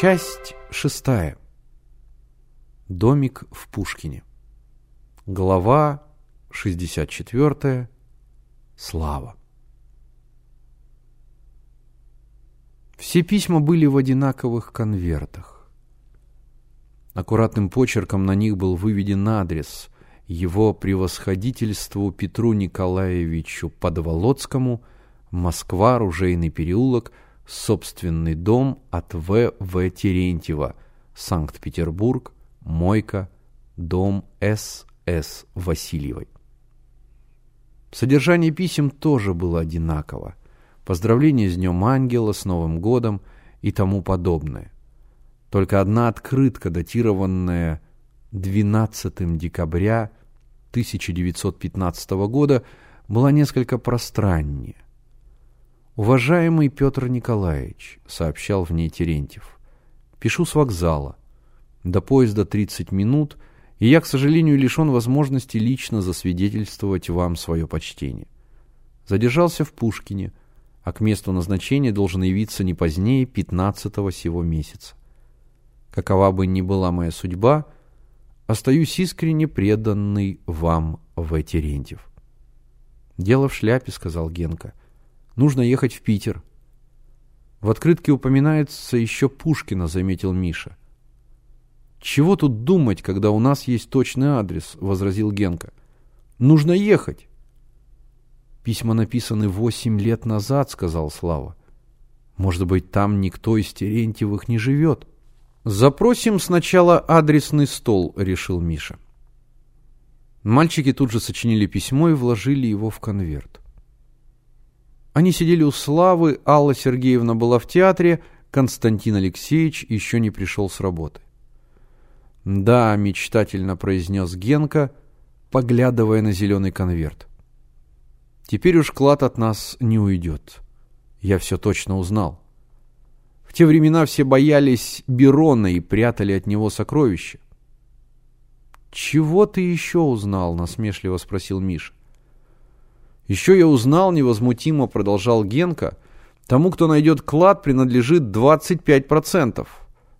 Часть шестая. Домик в Пушкине. Глава 64. Слава. Все письма были в одинаковых конвертах. Аккуратным почерком на них был выведен адрес его превосходительству Петру Николаевичу Подволоцкому, Москва, Ружейный переулок, собственный дом от В. В. Терентьева, Санкт-Петербург, Мойка, дом С. С. Васильевой. Содержание писем тоже было одинаково. Поздравления с Днем Ангела, с Новым Годом и тому подобное. Только одна открытка, датированная 12 декабря 1915 года, была несколько пространнее. «Уважаемый Петр Николаевич», — сообщал в ней Терентьев, — «пишу с вокзала. До поезда 30 минут, и я, к сожалению, лишен возможности лично засвидетельствовать вам свое почтение. Задержался в Пушкине, а к месту назначения должен явиться не позднее 15-го сего месяца. Какова бы ни была моя судьба, остаюсь искренне преданный вам, В. Терентьев. «Дело в шляпе», — сказал Генка. «Нужно ехать в Питер». «В открытке упоминается еще Пушкина», — заметил Миша. «Чего тут думать, когда у нас есть точный адрес?» — возразил Генка. «Нужно ехать!» «Письма написаны восемь лет назад», — сказал Слава. «Может быть, там никто из Терентьевых не живет?» «Запросим сначала адресный стол», — решил Миша. Мальчики тут же сочинили письмо и вложили его в конверт. Они сидели у Славы, Алла Сергеевна была в театре, Константин Алексеевич еще не пришел с работы. «Да», — мечтательно произнес Генка, поглядывая на зеленый конверт. «Теперь уж клад от нас не уйдет. Я все точно узнал. В те времена все боялись Берона и прятали от него сокровища. «Чего ты еще узнал?» — насмешливо спросил Миша. «Еще я узнал, невозмутимо продолжал Генка, тому, кто найдет клад, принадлежит 25%.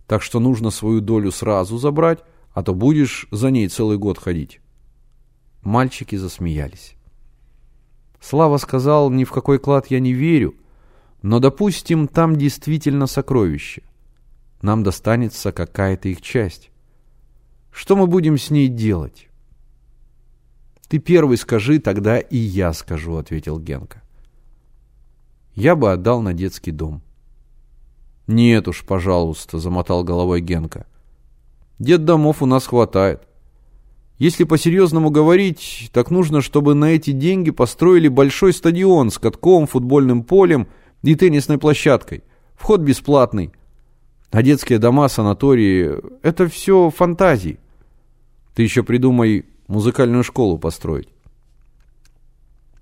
Так что нужно свою долю сразу забрать, а то будешь за ней целый год ходить. Мальчики засмеялись. Слава сказал, ни в какой клад я не верю, но, допустим, там действительно сокровище. Нам достанется какая-то их часть. Что мы будем с ней делать? Ты первый скажи, тогда и я скажу, ответил Генка. Я бы отдал на детский дом. «Нет уж, пожалуйста», — замотал головой Генка. «Дед домов у нас хватает. Если по-серьезному говорить, так нужно, чтобы на эти деньги построили большой стадион с катком, футбольным полем и теннисной площадкой. Вход бесплатный. А детские дома, санатории — это все фантазии. Ты еще придумай музыкальную школу построить».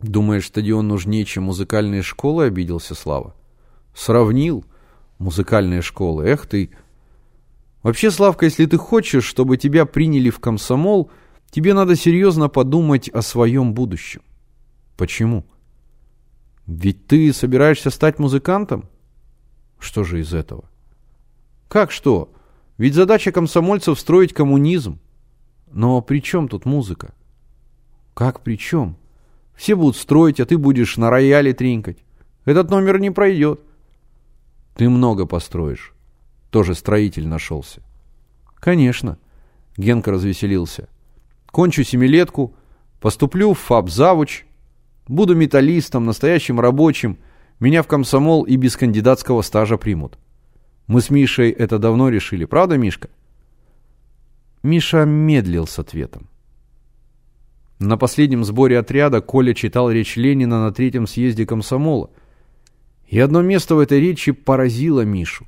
«Думаешь, стадион нужнее, чем музыкальные школы?» — обиделся Слава. «Сравнил» музыкальные школы. Эх ты! Вообще, Славка, если ты хочешь, чтобы тебя приняли в комсомол, тебе надо серьезно подумать о своем будущем. Почему? Ведь ты собираешься стать музыкантом? Что же из этого? Как что? Ведь задача комсомольцев строить коммунизм. Но при чем тут музыка? Как при чем? Все будут строить, а ты будешь на рояле тринкать. Этот номер не пройдет. Ты много построишь. Тоже строитель нашелся. Конечно. Генка развеселился. Кончу семилетку, поступлю в ФАБ-завуч, буду металлистом, настоящим рабочим, меня в комсомол и без кандидатского стажа примут. Мы с Мишей это давно решили, правда, Мишка? Миша медлил с ответом. На последнем сборе отряда Коля читал речь Ленина на третьем съезде комсомола – и одно место в этой речи поразило Мишу.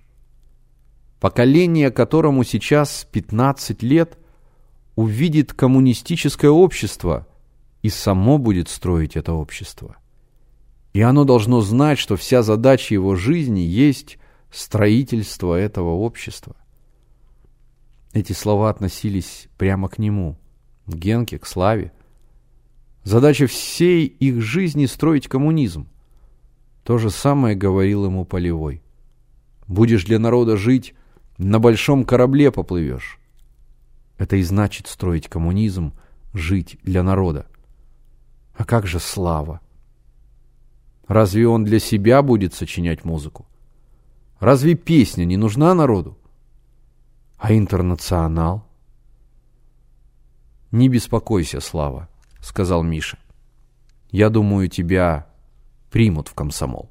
Поколение, которому сейчас 15 лет, увидит коммунистическое общество и само будет строить это общество. И оно должно знать, что вся задача его жизни есть строительство этого общества. Эти слова относились прямо к нему, к Генке, к Славе. Задача всей их жизни строить коммунизм. То же самое говорил ему Полевой. Будешь для народа жить, На большом корабле поплывешь. Это и значит строить коммунизм, жить для народа. А как же слава? Разве он для себя будет сочинять музыку? Разве песня не нужна народу? А интернационал? Не беспокойся, Слава, сказал Миша. Я думаю, тебя примут в комсомол.